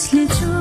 इसलिए जो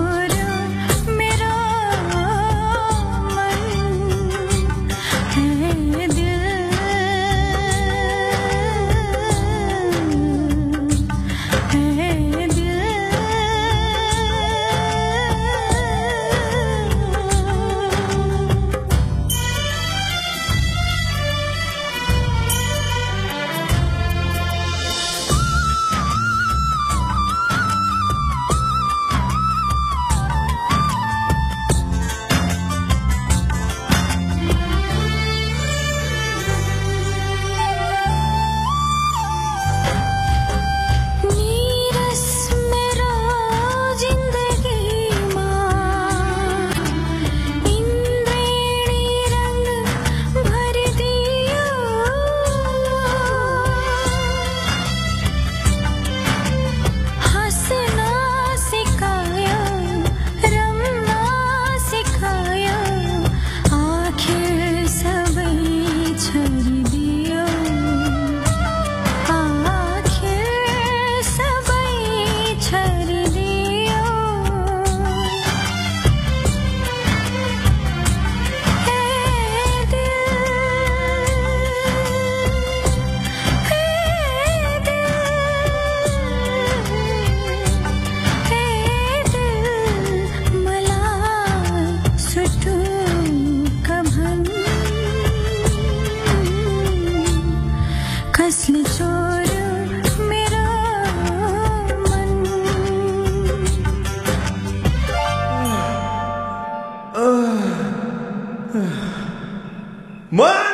असल चोर मेरा मन। मन।